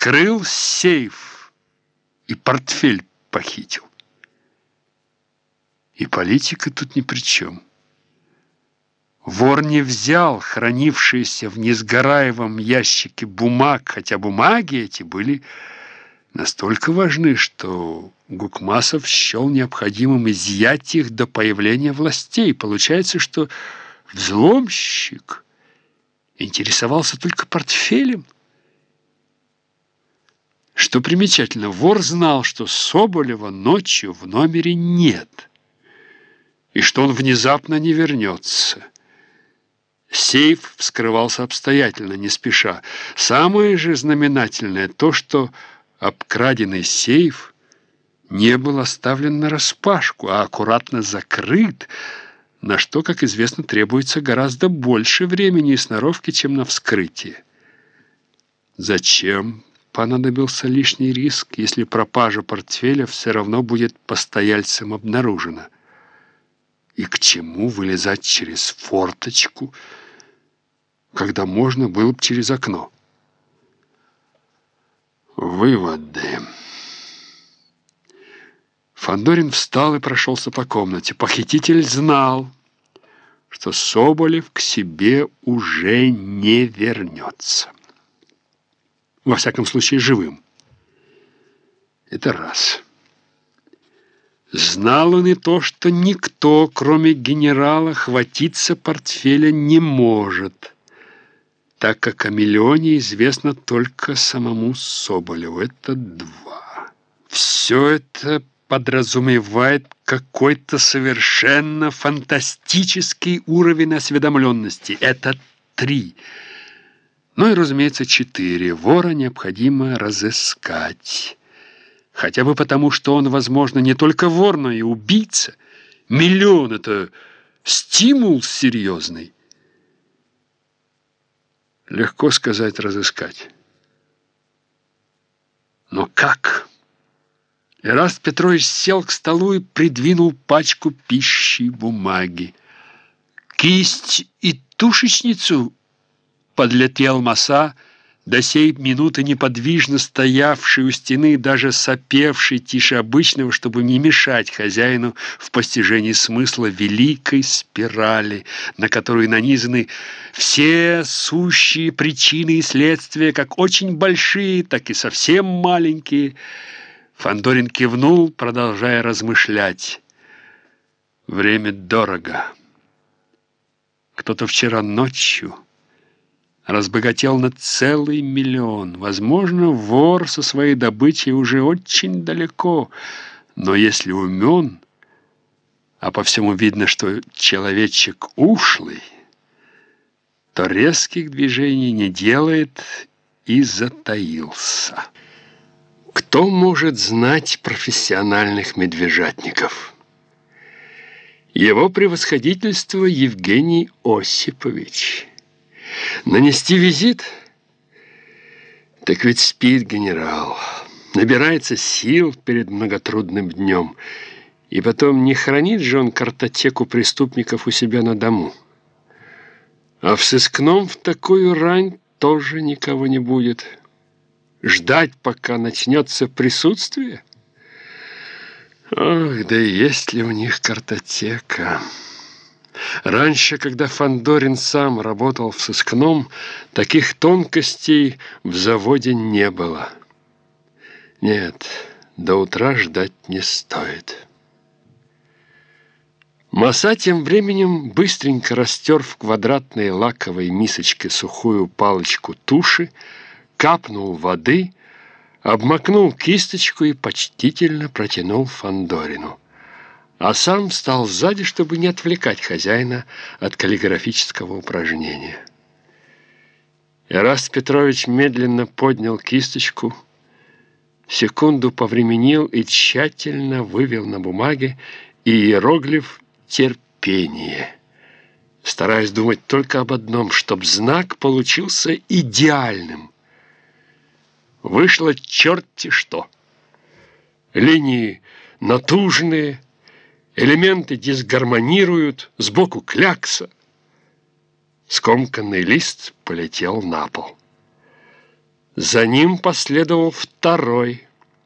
вскрыл сейф и портфель похитил. И политика тут ни при чем. Вор не взял хранившиеся в несгораемом ящике бумаг, хотя бумаги эти были настолько важны, что Гукмасов счел необходимым изъять их до появления властей. Получается, что взломщик интересовался только портфелем. Что примечательно, вор знал, что Соболева ночью в номере нет, и что он внезапно не вернется. Сейф вскрывался обстоятельно, не спеша. Самое же знаменательное то, что обкраденный сейф не был оставлен нараспашку, а аккуратно закрыт, на что, как известно, требуется гораздо больше времени и сноровки, чем на вскрытие. Зачем понадобился лишний риск, если пропажа портфеля все равно будет постояльцем обнаружена? И к чему вылезать через форточку, когда можно было бы через окно? Выводы. Фандорин встал и прошелся по комнате. Похититель знал, что Соболев к себе уже не вернется. Во всяком случае, живым. Это раз. Знал он и то, что никто, кроме генерала, хватиться портфеля не может, так как о миллионе известно только самому Соболеву. Это два. Все это подразумевает какой-то совершенно фантастический уровень осведомленности. Это три. Ну и, разумеется, четыре. Вора необходимо разыскать. Хотя бы потому, что он, возможно, не только вор, но и убийца. Миллион — это стимул серьезный. Легко сказать «разыскать». Но как? Эраст Петрович сел к столу и придвинул пачку пищи бумаги. Кисть и тушечницу подлетел Маса, до сей минуты неподвижно стоявший у стены, даже сопевший тише обычного, чтобы не мешать хозяину в постижении смысла великой спирали, на которую нанизаны все сущие причины и следствия, как очень большие, так и совсем маленькие. Фандорин кивнул, продолжая размышлять. Время дорого. Кто-то вчера ночью разбогател на целый миллион. Возможно, вор со своей добычей уже очень далеко, но если умен, а по всему видно, что человечек ушлый, то резких движений не делает и затаился. Кто может знать профессиональных медвежатников? Его превосходительство Евгений Осипович – Нанести визит? Так ведь спит генерал. Набирается сил перед многотрудным днем. И потом не хранит же он картотеку преступников у себя на дому. А в сыскном в такую рань тоже никого не будет. Ждать, пока начнется присутствие? Ох, да есть ли у них картотека? Раньше, когда Фандорин сам работал в сыскном, таких тонкостей в заводе не было. Нет, до утра ждать не стоит. Маса тем временем быстренько растер в квадратной лаковой мисочке сухую палочку туши, капнул воды, обмакнул кисточку и почтительно протянул Фандорину а сам встал сзади, чтобы не отвлекать хозяина от каллиграфического упражнения. Эраст Петрович медленно поднял кисточку, секунду повременил и тщательно вывел на бумаге иероглиф «терпение», стараясь думать только об одном, чтобы знак получился идеальным. Вышло черти что. Линии натужные, Элементы дисгармонируют, сбоку клякса. Скомканный лист полетел на пол. За ним последовал второй.